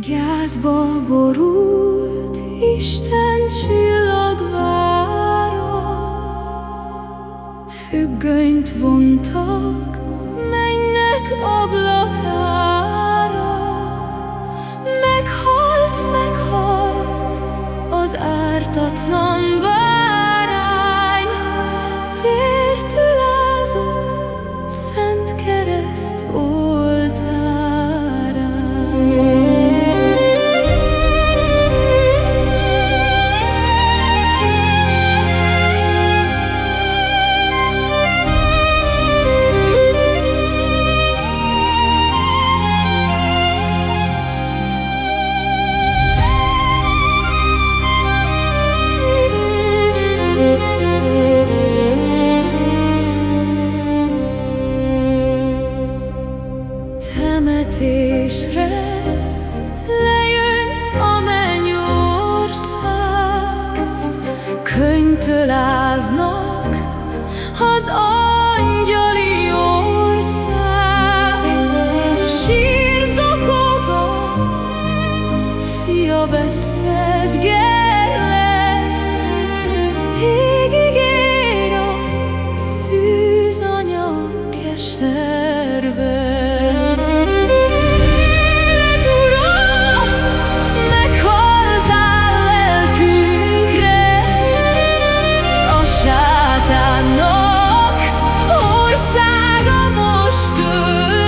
Gyászba borult Isten csillagvára Függönyt vontak mennek ablakára. Meghalt, meghalt az ártatlan temetésre lejön a mennyország, könyvtöláznak az angyali ország, sír zokog a fia vesztett gerle, égig ér a szűz anya keserve.